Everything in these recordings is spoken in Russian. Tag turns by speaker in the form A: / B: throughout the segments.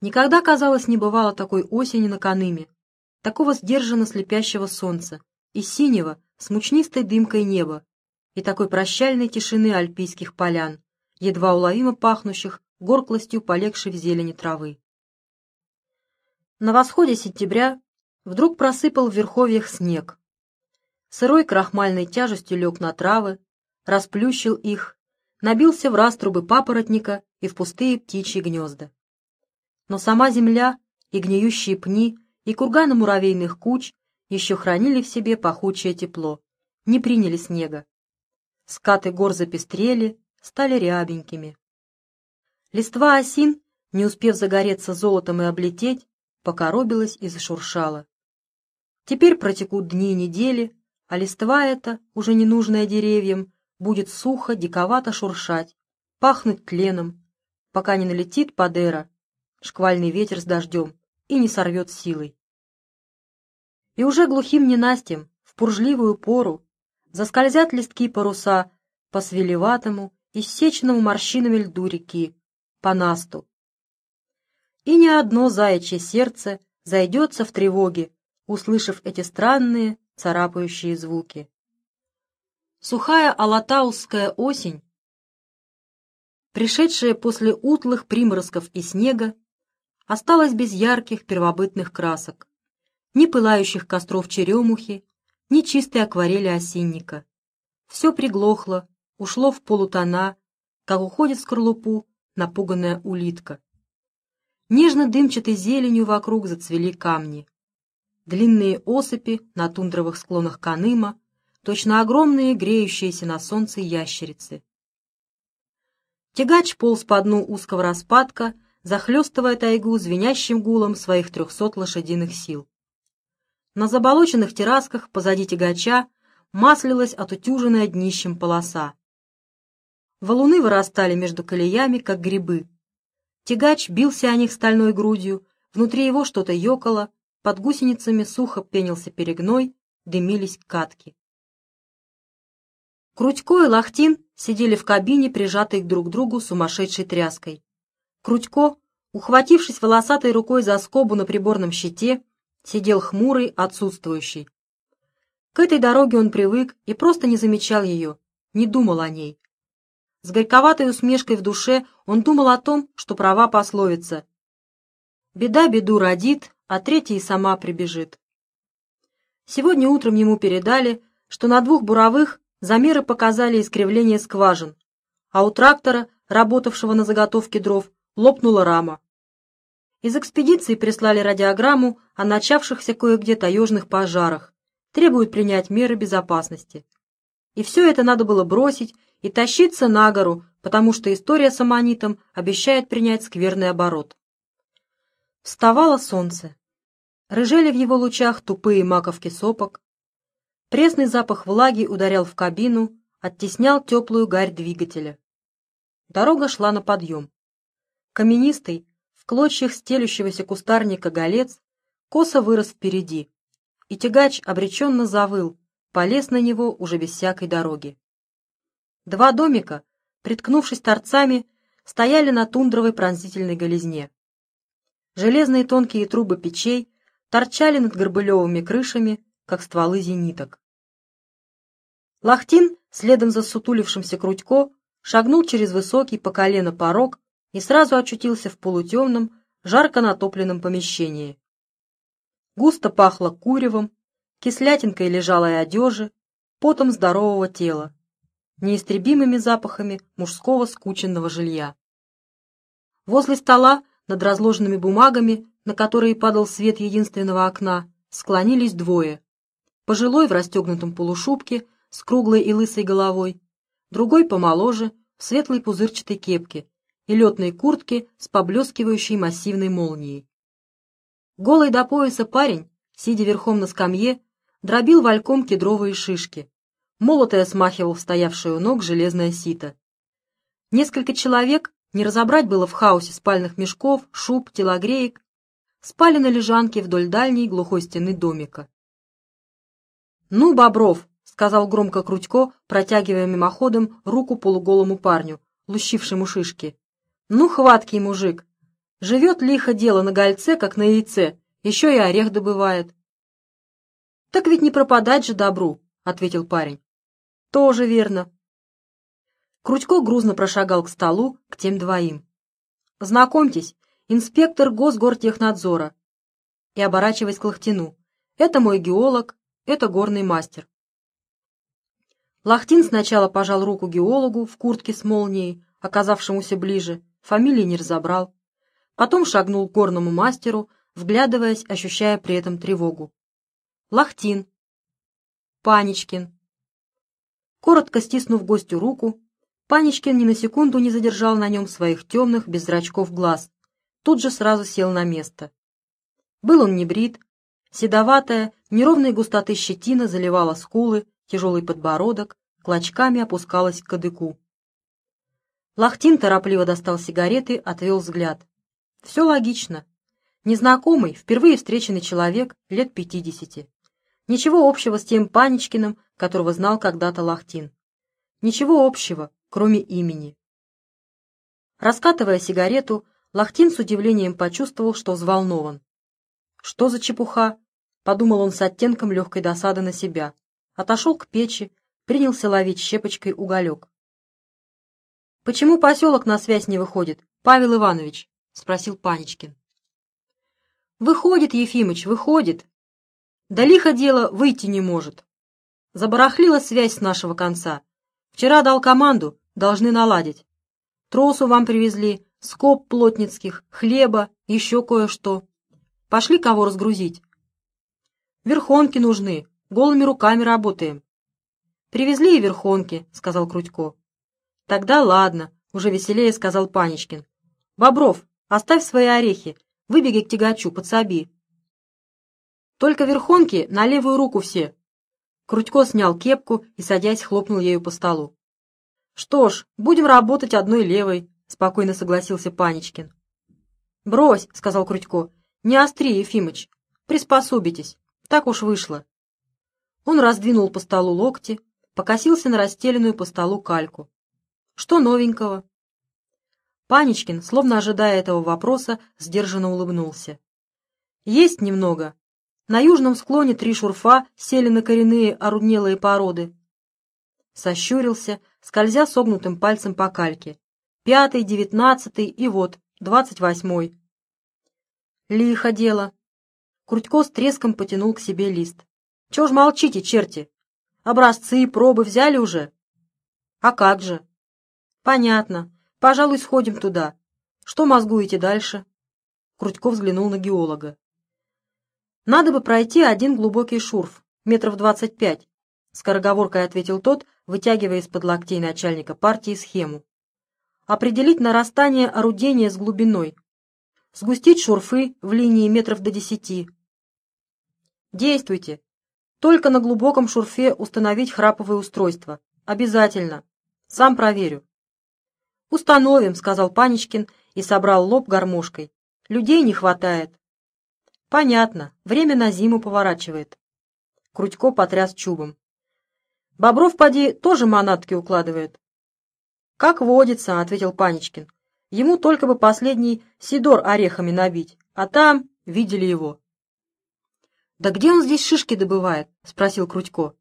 A: Никогда, казалось, не бывало такой осени на Каныме, такого сдержанно слепящего солнца и синего с мучнистой дымкой неба, и такой прощальной тишины альпийских полян, едва уловимо пахнущих горклостью полегшей в зелени травы. На восходе сентября вдруг просыпал в верховьях снег. Сырой крахмальной тяжестью лег на травы, расплющил их, набился в раструбы папоротника и в пустые птичьи гнезда. Но сама земля и гниющие пни, и курганы муравейных куч еще хранили в себе пахучее тепло, не приняли снега. Скаты гор запестрели, стали рябенькими. Листва осин, не успев загореться золотом и облететь, покоробилась и зашуршала. Теперь протекут дни и недели, а листва эта, уже ненужная деревьям, будет сухо, диковато шуршать, пахнуть тленом, пока не налетит Падера, шквальный ветер с дождем, и не сорвет силой. И уже глухим ненастьем, в пуржливую пору, заскользят листки паруса по свелеватому, иссеченному морщинами льду реки, по насту. И ни одно заячье сердце зайдется в тревоге, услышав эти странные царапающие звуки. Сухая алатаусская осень, пришедшая после утлых приморозков и снега, осталась без ярких первобытных красок, ни пылающих костров черемухи, ни чистой акварели осинника. Все приглохло, ушло в полутона, как уходит в скорлупу напуганная улитка. Нежно-дымчатой зеленью вокруг зацвели камни. Длинные осыпи на тундровых склонах Каныма, точно огромные греющиеся на солнце ящерицы. Тягач полз по дну узкого распадка, захлестывая тайгу звенящим гулом своих трехсот лошадиных сил. На заболоченных террасках позади тягача маслилась отутюженная днищем полоса. Валуны вырастали между колеями, как грибы. Тягач бился о них стальной грудью, внутри его что-то ёкало, под гусеницами сухо пенился перегной, дымились катки. Крутько и Лахтин сидели в кабине, прижатые друг к другу сумасшедшей тряской. Крутько, ухватившись волосатой рукой за скобу на приборном щите, сидел хмурый, отсутствующий. К этой дороге он привык и просто не замечал ее, не думал о ней. С горьковатой усмешкой в душе он думал о том, что права пословица «Беда беду родит, а третья и сама прибежит». Сегодня утром ему передали, что на двух буровых замеры показали искривление скважин, а у трактора, работавшего на заготовке дров, лопнула рама. Из экспедиции прислали радиограмму о начавшихся кое-где таежных пожарах, требуют принять меры безопасности. И все это надо было бросить и тащиться на гору, потому что история с аммонитом обещает принять скверный оборот. Вставало солнце. Рыжели в его лучах тупые маковки сопок. Пресный запах влаги ударял в кабину, оттеснял теплую гарь двигателя. Дорога шла на подъем. Каменистый, в клочьях стелющегося кустарника голец, косо вырос впереди, и тягач обреченно завыл, полез на него уже без всякой дороги. Два домика, приткнувшись торцами, стояли на тундровой пронзительной голизне. Железные тонкие трубы печей торчали над горбылевыми крышами, как стволы зениток. Лахтин, следом за сутулившимся Крутько, шагнул через высокий по колено порог и сразу очутился в полутемном, жарко натопленном помещении. Густо пахло куревом, кислятинкой лежалой одежи, потом здорового тела неистребимыми запахами мужского скученного жилья. Возле стола, над разложенными бумагами, на которые падал свет единственного окна, склонились двое. Пожилой в расстегнутом полушубке, с круглой и лысой головой, другой помоложе, в светлой пузырчатой кепке и летной куртке с поблескивающей массивной молнией. Голый до пояса парень, сидя верхом на скамье, дробил вальком кедровые шишки, Молотая смахивал в стоявшую у ног железное сито. Несколько человек, не разобрать было в хаосе спальных мешков, шуб, телогреек, спали на лежанке вдоль дальней глухой стены домика. «Ну, Бобров!» — сказал громко Крутько, протягивая мимоходом руку полуголому парню, лущившему шишки. «Ну, хваткий мужик! Живет лихо дело на гольце, как на яйце, еще и орех добывает. — Так ведь не пропадать же добру, — ответил парень. — Тоже верно. Крутько грузно прошагал к столу, к тем двоим. — Знакомьтесь, инспектор Госгортехнадзора. И, оборачиваясь к Лохтину, — это мой геолог, это горный мастер. Лахтин сначала пожал руку геологу в куртке с молнией, оказавшемуся ближе, фамилии не разобрал. Потом шагнул к горному мастеру, вглядываясь, ощущая при этом тревогу. Лахтин. Паничкин. Коротко стиснув гостю руку, Паничкин ни на секунду не задержал на нем своих темных, без зрачков глаз. Тут же сразу сел на место. Был он не брит, седоватая, неровной густоты щетина заливала скулы, тяжелый подбородок, клочками опускалась к кадыку. Лахтин торопливо достал сигареты, отвел взгляд. Все логично. Незнакомый, впервые встреченный человек лет пятидесяти. Ничего общего с тем Паничкиным, которого знал когда-то Лахтин. Ничего общего, кроме имени. Раскатывая сигарету, Лахтин с удивлением почувствовал, что взволнован. «Что за чепуха?» — подумал он с оттенком легкой досады на себя. Отошел к печи, принялся ловить щепочкой уголек. «Почему поселок на связь не выходит, Павел Иванович?» — спросил Паничкин. «Выходит, Ефимыч, выходит. Да лихо дело выйти не может. Забарахлила связь с нашего конца. Вчера дал команду, должны наладить. Тросу вам привезли, скоб плотницких, хлеба, еще кое-что. Пошли кого разгрузить. Верхонки нужны, голыми руками работаем. Привезли и верхонки, сказал Крутько. Тогда ладно, уже веселее сказал Паничкин. Бобров, оставь свои орехи, выбеги к тягачу, подсоби. Только верхонки на левую руку все. Крутько снял кепку и, садясь, хлопнул ею по столу. «Что ж, будем работать одной левой», — спокойно согласился Паничкин. «Брось», — сказал Крутько, — «не остри, Ефимыч, приспособитесь, так уж вышло». Он раздвинул по столу локти, покосился на расстеленную по столу кальку. «Что новенького?» Паничкин, словно ожидая этого вопроса, сдержанно улыбнулся. «Есть немного, на южном склоне три шурфа сели на коренные оруднелые породы. Сощурился, скользя согнутым пальцем по кальке. Пятый, девятнадцатый и вот, двадцать восьмой. Лихо дело. Крутько с треском потянул к себе лист. Чего ж молчите, черти? Образцы и пробы взяли уже? А как же? Понятно. Пожалуй, сходим туда. Что мозгуете дальше? Крутько взглянул на геолога. Надо бы пройти один глубокий шурф, метров двадцать пять, скороговоркой ответил тот, вытягивая из-под локтей начальника партии схему. Определить нарастание орудения с глубиной. Сгустить шурфы в линии метров до десяти. Действуйте. Только на глубоком шурфе установить храповое устройство. Обязательно. Сам проверю. Установим, сказал Паничкин и собрал лоб гармошкой. Людей не хватает. Понятно, время на зиму поворачивает. Крутько потряс чубом. Бобров, поди, тоже манатки укладывает. Как водится, ответил Паничкин. Ему только бы последний сидор орехами набить, а там видели его. «Да где он здесь шишки добывает?» — спросил Крутько.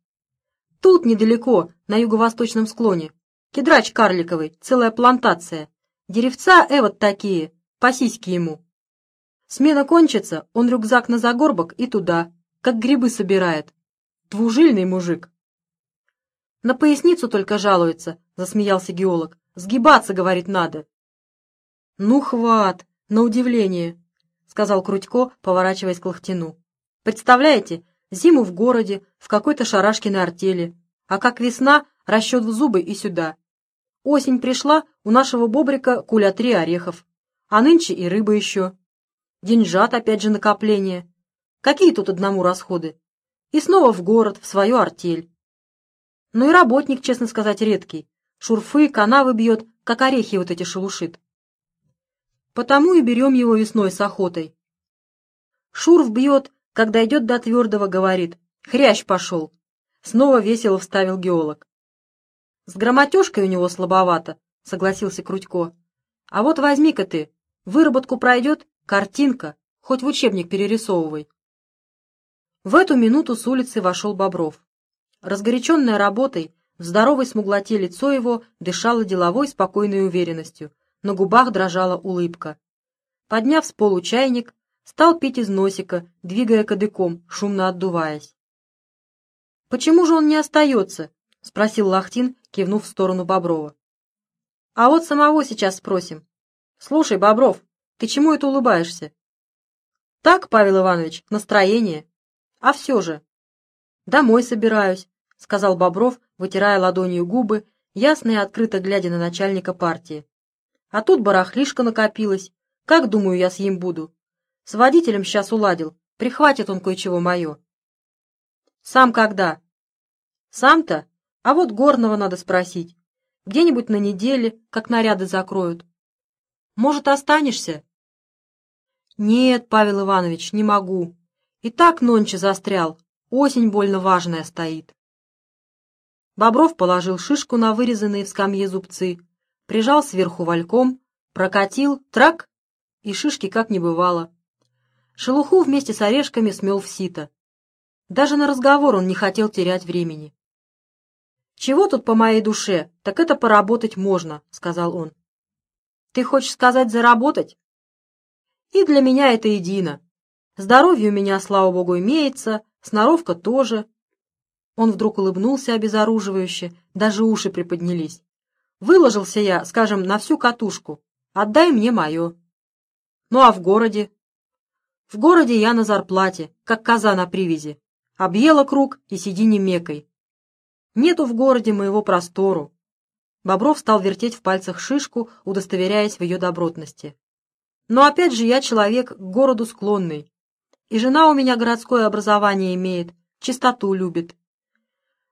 A: «Тут недалеко, на юго-восточном склоне. Кедрач карликовый, целая плантация. Деревца эвот такие, по сиське ему. Смена кончится, он рюкзак на загорбок и туда, как грибы собирает. Двужильный мужик. На поясницу только жалуется, засмеялся геолог. Сгибаться, говорит, надо. Ну, хват, на удивление, сказал Крутько, поворачиваясь к Лохтину. Представляете, зиму в городе, в какой-то шарашкиной артели, а как весна, расчет в зубы и сюда. Осень пришла, у нашего бобрика куля три орехов, а нынче и рыба еще. Деньжат опять же накопление. Какие тут одному расходы? И снова в город, в свою артель. Ну и работник, честно сказать, редкий. Шурфы, канавы бьет, как орехи вот эти шелушит. Потому и берем его весной с охотой. Шурф бьет, когда идет до твердого, говорит. Хрящ пошел. Снова весело вставил геолог. С грамотежкой у него слабовато, согласился Крутько. А вот возьми-ка ты, Выработку пройдет — картинка, хоть в учебник перерисовывай. В эту минуту с улицы вошел Бобров. Разгоряченная работой, в здоровой смуглоте лицо его дышало деловой спокойной уверенностью, на губах дрожала улыбка. Подняв с полу чайник, стал пить из носика, двигая кадыком, шумно отдуваясь. «Почему же он не остается?» — спросил Лахтин, кивнув в сторону Боброва. «А вот самого сейчас спросим. Слушай, Бобров, ты чему это улыбаешься?» «Так, Павел Иванович, настроение. А все же...» «Домой собираюсь», — сказал Бобров, вытирая ладонью губы, ясно и открыто глядя на начальника партии. «А тут барахлишка накопилась. Как, думаю, я с ним буду? С водителем сейчас уладил. Прихватит он кое-чего мое». «Сам когда?» «Сам-то? А вот горного надо спросить. Где-нибудь на неделе, как наряды закроют. Может, останешься?» «Нет, Павел Иванович, не могу. И так нонче застрял. Осень больно важная стоит». Бобров положил шишку на вырезанные в скамье зубцы, прижал сверху вальком, прокатил, трак, и шишки как не бывало. Шелуху вместе с орешками смел в сито. Даже на разговор он не хотел терять времени. «Чего тут по моей душе, так это поработать можно», — сказал он. «Ты хочешь сказать заработать?» «И для меня это едино. Здоровье у меня, слава богу, имеется, сноровка тоже». Он вдруг улыбнулся обезоруживающе, даже уши приподнялись. «Выложился я, скажем, на всю катушку. Отдай мне мое». «Ну а в городе?» «В городе я на зарплате, как коза на привязи. Объела круг и сиди не мекой. Нету в городе моего простору. Бобров стал вертеть в пальцах шишку, удостоверяясь в ее добротности. Но опять же я человек к городу склонный. И жена у меня городское образование имеет, чистоту любит.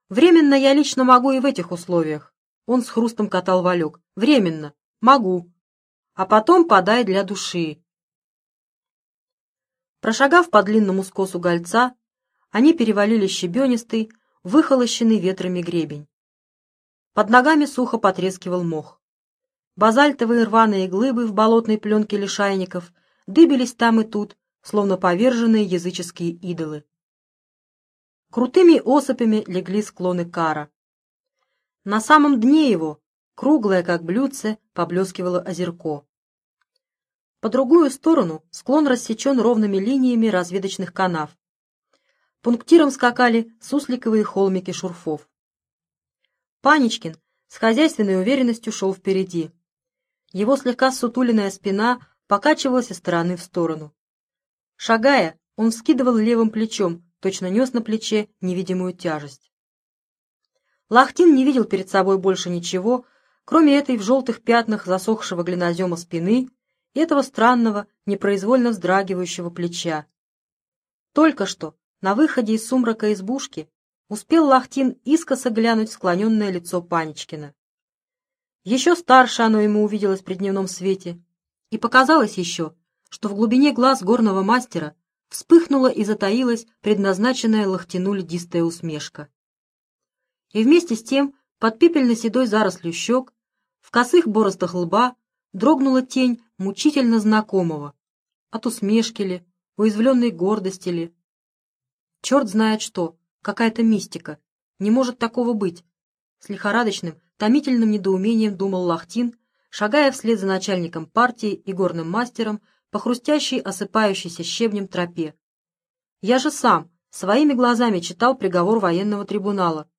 A: Временно я лично могу и в этих условиях. Он с хрустом катал валек. Временно. Могу. А потом подай для души. Прошагав по длинному скосу гольца, они перевалили щебенистый, выхолощенный ветрами гребень. Под ногами сухо потрескивал мох. Базальтовые рваные глыбы в болотной пленке лишайников дыбились там и тут, словно поверженные языческие идолы. Крутыми осыпями легли склоны кара. На самом дне его, круглое как блюдце, поблескивало озерко. По другую сторону склон рассечен ровными линиями разведочных канав, Пунктиром скакали сусликовые холмики шурфов. Паничкин с хозяйственной уверенностью шел впереди. Его слегка сутуленная спина покачивалась из стороны в сторону. Шагая, он вскидывал левым плечом, точно нес на плече невидимую тяжесть. Лахтин не видел перед собой больше ничего, кроме этой в желтых пятнах засохшего глинозема спины и этого странного, непроизвольно вздрагивающего плеча. Только что на выходе из сумрака избушки успел Лахтин искоса глянуть склоненное лицо Панечкина. Еще старше оно ему увиделось при дневном свете, и показалось еще, что в глубине глаз горного мастера вспыхнула и затаилась предназначенная Лахтину льдистая усмешка. И вместе с тем, под пепельно-седой зарослью щек, в косых боростах лба дрогнула тень мучительно знакомого, от усмешки ли, уязвленной гордости ли, Черт знает что, какая-то мистика. Не может такого быть. С лихорадочным, томительным недоумением думал Лахтин, шагая вслед за начальником партии и горным мастером по хрустящей, осыпающейся щебнем тропе. Я же сам своими глазами читал приговор военного трибунала.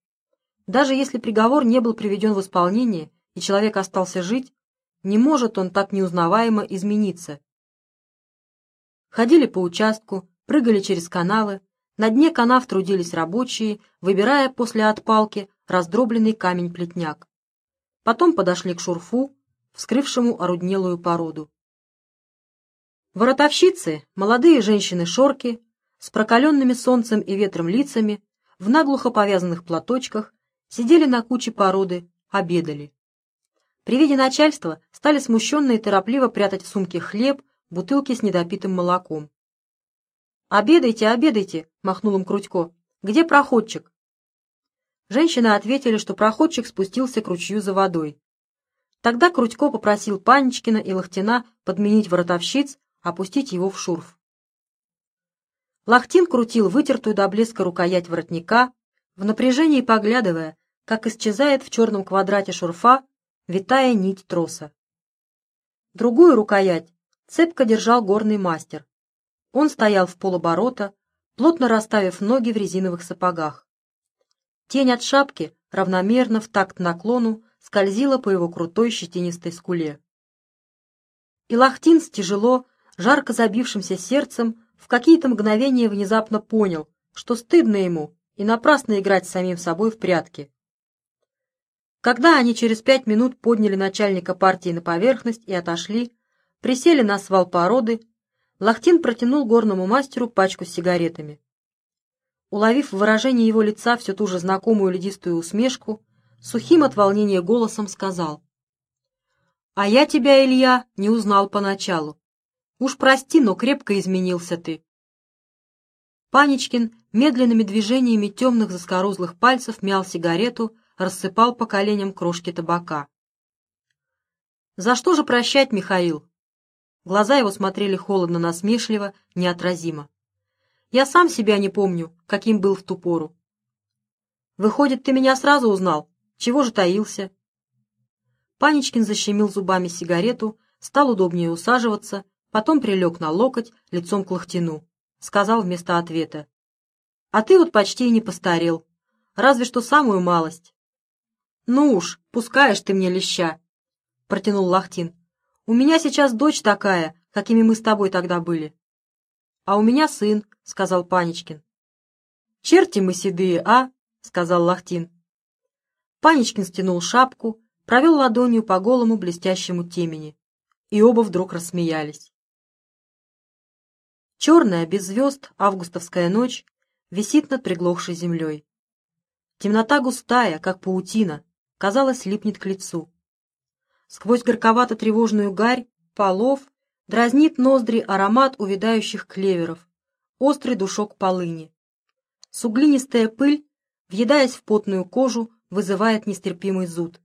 A: Даже если приговор не был приведен в исполнение, и человек остался жить, не может он так неузнаваемо измениться. Ходили по участку, прыгали через канавы, на дне канав трудились рабочие, выбирая после отпалки раздробленный камень-плетняк. Потом подошли к шурфу, вскрывшему оруднелую породу. Воротовщицы, молодые женщины-шорки, с прокаленными солнцем и ветром лицами, в наглухо повязанных платочках, сидели на куче породы, обедали. При виде начальства стали смущенно и торопливо прятать в сумке хлеб, бутылки с недопитым молоком. «Обедайте, обедайте!» — махнул им Крутько. «Где проходчик?» Женщины ответили, что проходчик спустился к ручью за водой. Тогда Крутько попросил Панечкина и Лохтина подменить воротовщиц, опустить его в шурф. Лохтин крутил вытертую до блеска рукоять воротника, в напряжении поглядывая, как исчезает в черном квадрате шурфа витая нить троса. Другую рукоять цепко держал горный мастер. Он стоял в полоборота, плотно расставив ноги в резиновых сапогах. Тень от шапки равномерно в такт наклону скользила по его крутой щетинистой скуле. И Лахтин с тяжело, жарко забившимся сердцем в какие-то мгновения внезапно понял, что стыдно ему и напрасно играть с самим собой в прятки. Когда они через пять минут подняли начальника партии на поверхность и отошли, присели на свал породы, Лахтин протянул горному мастеру пачку с сигаретами. Уловив в выражении его лица всю ту же знакомую ледистую усмешку, сухим от волнения голосом сказал. «А я тебя, Илья, не узнал поначалу. Уж прости, но крепко изменился ты». Паничкин медленными движениями темных заскорузлых пальцев мял сигарету, рассыпал по коленям крошки табака. «За что же прощать, Михаил?» Глаза его смотрели холодно-насмешливо, неотразимо. «Я сам себя не помню, каким был в ту пору». «Выходит, ты меня сразу узнал? Чего же таился?» Паничкин защемил зубами сигарету, стал удобнее усаживаться, потом прилег на локоть лицом к лохтину. Сказал вместо ответа. «А ты вот почти и не постарел. Разве что самую малость». «Ну уж, пускаешь ты мне леща», — протянул Лахтин. У меня сейчас дочь такая, какими мы с тобой тогда были. — А у меня сын, — сказал Паничкин. — Черти мы седые, а? — сказал Лахтин. Паничкин стянул шапку, провел ладонью по голому блестящему темени, и оба вдруг рассмеялись. Черная, без звезд, августовская ночь висит над приглохшей землей. Темнота густая, как паутина, казалось, липнет к лицу. Сквозь горьковато-тревожную гарь полов дразнит ноздри аромат увядающих клеверов, острый душок полыни. Суглинистая пыль, въедаясь в потную кожу, вызывает нестерпимый зуд.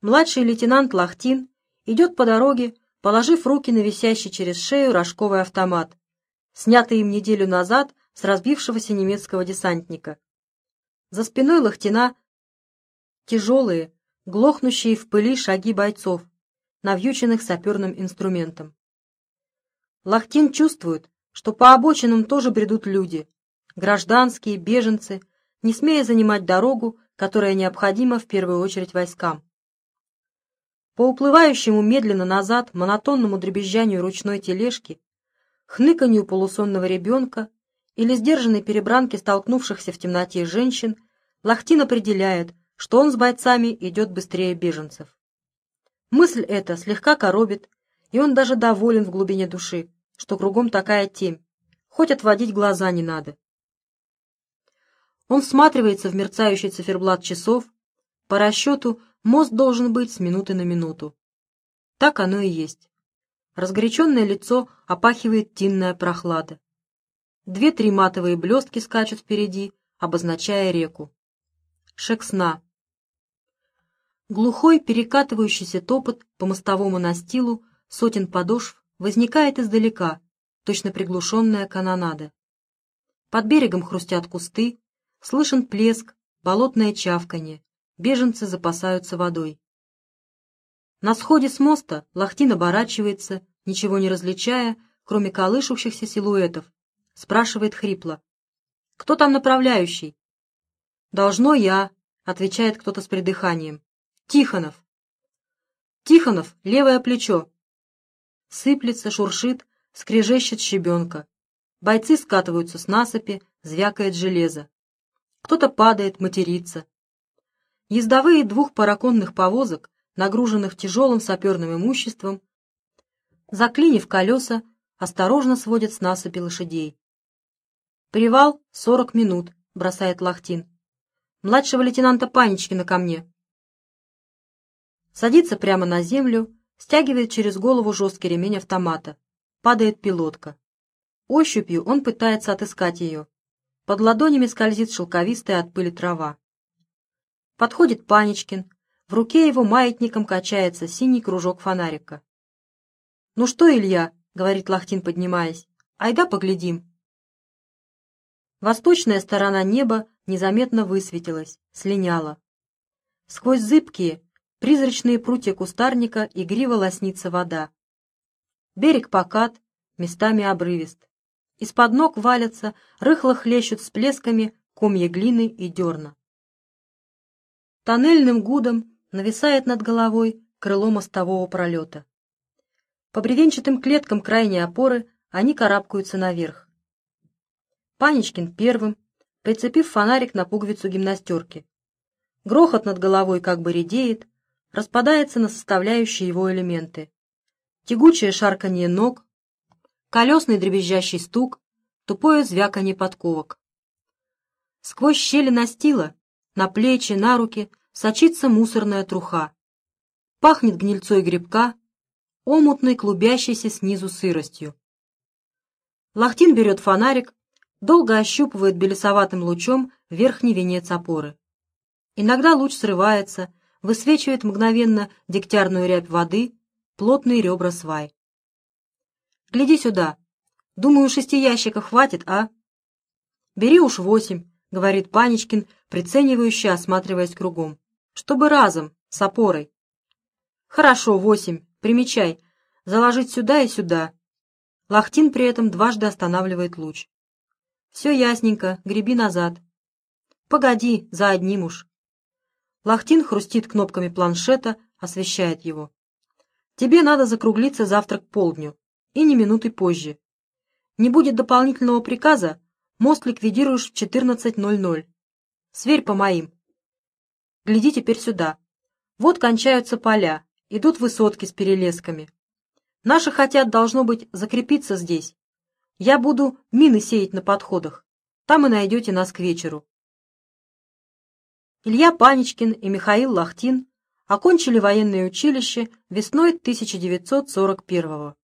A: Младший лейтенант Лахтин идет по дороге, положив руки на висящий через шею рожковый автомат, снятый им неделю назад с разбившегося немецкого десантника. За спиной Лахтина тяжелые, глохнущие в пыли шаги бойцов, навьюченных саперным инструментом. Лахтин чувствует, что по обочинам тоже бредут люди, гражданские, беженцы, не смея занимать дорогу, которая необходима в первую очередь войскам. По уплывающему медленно назад монотонному дребезжанию ручной тележки, хныканью полусонного ребенка или сдержанной перебранки столкнувшихся в темноте женщин, Лахтин определяет, что он с бойцами идет быстрее беженцев. Мысль эта слегка коробит, и он даже доволен в глубине души, что кругом такая темь, хоть отводить глаза не надо. Он всматривается в мерцающий циферблат часов, по расчету мост должен быть с минуты на минуту. Так оно и есть. Разгоряченное лицо опахивает тинная прохлада. Две-три матовые блестки скачут впереди, обозначая реку. Шексна. Глухой перекатывающийся топот по мостовому настилу сотен подошв возникает издалека, точно приглушенная канонада. Под берегом хрустят кусты, слышен плеск, болотное чавканье, беженцы запасаются водой. На сходе с моста Лахтин оборачивается, ничего не различая, кроме колышущихся силуэтов, спрашивает хрипло. «Кто там направляющий?» «Должно я», — отвечает кто-то с придыханием. Тихонов. Тихонов, левое плечо. Сыплется, шуршит, скрежещет щебенка. Бойцы скатываются с насыпи, звякает железо. Кто-то падает, матерится. Ездовые двух параконных повозок, нагруженных тяжелым саперным имуществом, заклинив колеса, осторожно сводят с насыпи лошадей. «Привал — сорок минут», — бросает Лахтин. «Младшего лейтенанта Паничкина ко мне» садится прямо на землю, стягивает через голову жесткий ремень автомата. Падает пилотка. Ощупью он пытается отыскать ее. Под ладонями скользит шелковистая от пыли трава. Подходит Паничкин, В руке его маятником качается синий кружок фонарика. «Ну что, Илья?» — говорит Лахтин, поднимаясь. «Айда поглядим». Восточная сторона неба незаметно высветилась, слиняла. Сквозь зыбкие, призрачные прутья кустарника игриво лоснится вода. Берег покат, местами обрывист. Из-под ног валятся, рыхло хлещут с плесками комья глины и дерна. Тоннельным гудом нависает над головой крыло мостового пролета. По бревенчатым клеткам крайней опоры они карабкаются наверх. Панечкин первым, прицепив фонарик на пуговицу гимнастерки. Грохот над головой как бы редеет, распадается на составляющие его элементы. Тягучее шарканье ног, колесный дребезжащий стук, тупое звяканье подковок. Сквозь щели настила, на плечи, на руки сочится мусорная труха. Пахнет гнильцой грибка, омутной клубящейся снизу сыростью. Лахтин берет фонарик, долго ощупывает белесоватым лучом верхний венец опоры. Иногда луч срывается, высвечивает мгновенно дегтярную рябь воды, плотные ребра свай. «Гляди сюда. Думаю, шести ящиков хватит, а?» «Бери уж восемь», — говорит Панечкин, приценивающе осматриваясь кругом. «Чтобы разом, с опорой». «Хорошо, восемь. Примечай. Заложить сюда и сюда». Лахтин при этом дважды останавливает луч. «Все ясненько. Греби назад». «Погоди, за одним уж». Лахтин хрустит кнопками планшета, освещает его. «Тебе надо закруглиться завтра к полдню, и не минуты позже. Не будет дополнительного приказа, Мост ликвидируешь в 14.00. Сверь по моим. Гляди теперь сюда. Вот кончаются поля, идут высотки с перелесками. Наши хотят, должно быть, закрепиться здесь. Я буду мины сеять на подходах. Там и найдете нас к вечеру. Илья Паничкин и Михаил Лахтин окончили военное училище весной 1941 -го.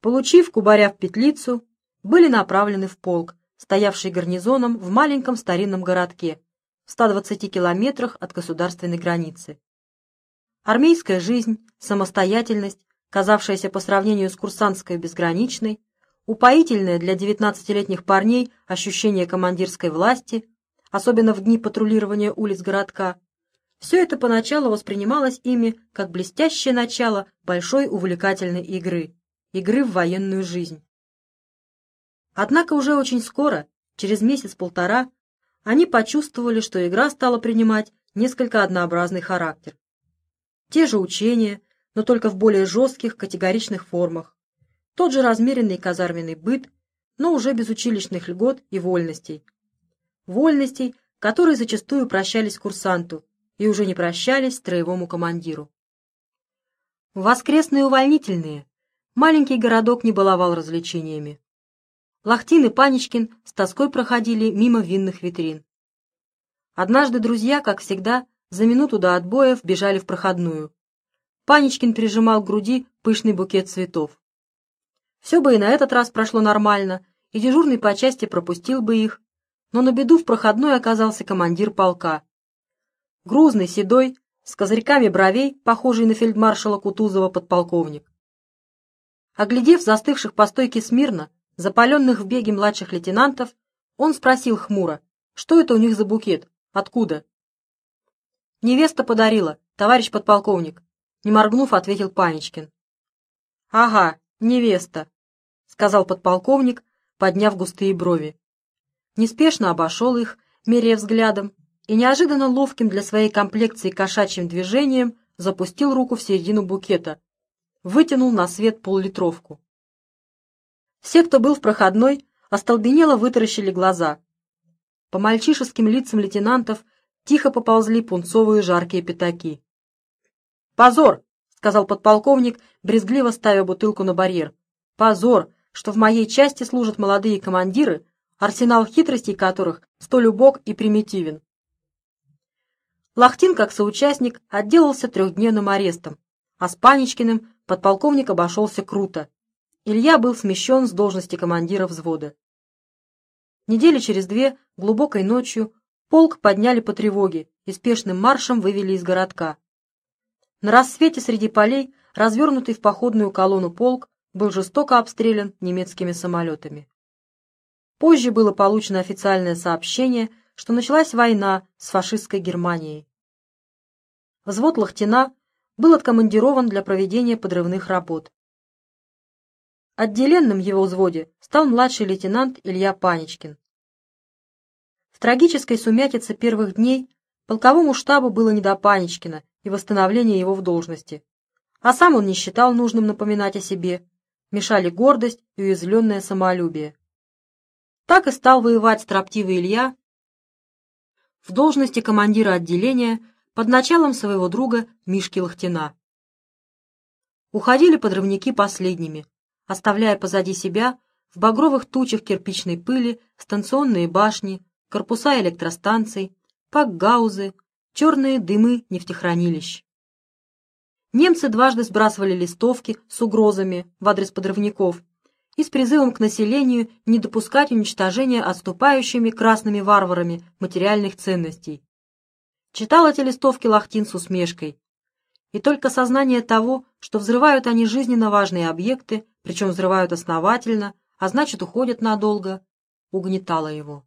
A: Получив кубаря в петлицу, были направлены в полк, стоявший гарнизоном в маленьком старинном городке, в 120 километрах от государственной границы. Армейская жизнь, самостоятельность, казавшаяся по сравнению с курсантской безграничной, упоительное для 19-летних парней ощущение командирской власти, особенно в дни патрулирования улиц городка, все это поначалу воспринималось ими как блестящее начало большой увлекательной игры, игры в военную жизнь. Однако уже очень скоро, через месяц-полтора, они почувствовали, что игра стала принимать несколько однообразный характер. Те же учения, но только в более жестких категоричных формах. Тот же размеренный казарменный быт, но уже без училищных льгот и вольностей. Вольностей, которые зачастую прощались курсанту и уже не прощались строевому командиру. Воскресные увольнительные маленький городок не баловал развлечениями. Лахтин и Паничкин с тоской проходили мимо винных витрин. Однажды друзья, как всегда, за минуту до отбоя вбежали в проходную. Паничкин прижимал к груди пышный букет цветов. Все бы и на этот раз прошло нормально, и дежурный по части пропустил бы их, но на беду в проходной оказался командир полка. Грузный, седой, с козырьками бровей, похожий на фельдмаршала Кутузова подполковник. Оглядев застывших по стойке смирно, запаленных в беге младших лейтенантов, он спросил хмуро, что это у них за букет, откуда? «Невеста подарила, товарищ подполковник», — не моргнув, ответил Паничкин. «Ага, невеста», — сказал подполковник, подняв густые брови. Неспешно обошел их, меряя взглядом, и неожиданно ловким для своей комплекции кошачьим движением запустил руку в середину букета, вытянул на свет поллитровку. Все, кто был в проходной, остолбенело вытаращили глаза. По мальчишеским лицам лейтенантов тихо поползли пунцовые жаркие пятаки. «Позор!» — сказал подполковник, брезгливо ставя бутылку на барьер. «Позор, что в моей части служат молодые командиры, арсенал хитростей которых столь убог и примитивен». Лахтин, как соучастник, отделался трехдневным арестом, а с Паничкиным подполковник обошелся круто, Илья был смещен с должности командира взвода. Недели через две, глубокой ночью, полк подняли по тревоге и спешным маршем вывели из городка. На рассвете среди полей, развернутый в походную колонну полк, был жестоко обстрелян немецкими самолетами. Позже было получено официальное сообщение, что началась война с фашистской Германией. Взвод Лахтина был откомандирован для проведения подрывных работ. Отделенным его взводе стал младший лейтенант Илья Паничкин. В трагической сумятице первых дней полковому штабу было не до Паничкина и восстановления его в должности, а сам он не считал нужным напоминать о себе, мешали гордость и уязвленное самолюбие. Так и стал воевать строптивый Илья в должности командира отделения под началом своего друга Мишки Лохтина. Уходили подрывники последними, оставляя позади себя в багровых тучах кирпичной пыли станционные башни, корпуса электростанций, пакгаузы, черные дымы нефтехранилищ. Немцы дважды сбрасывали листовки с угрозами в адрес подрывников и с призывом к населению не допускать уничтожения отступающими красными варварами материальных ценностей. Читал эти листовки Лахтин с усмешкой. И только сознание того, что взрывают они жизненно важные объекты, причем взрывают основательно, а значит уходят надолго, угнетало его.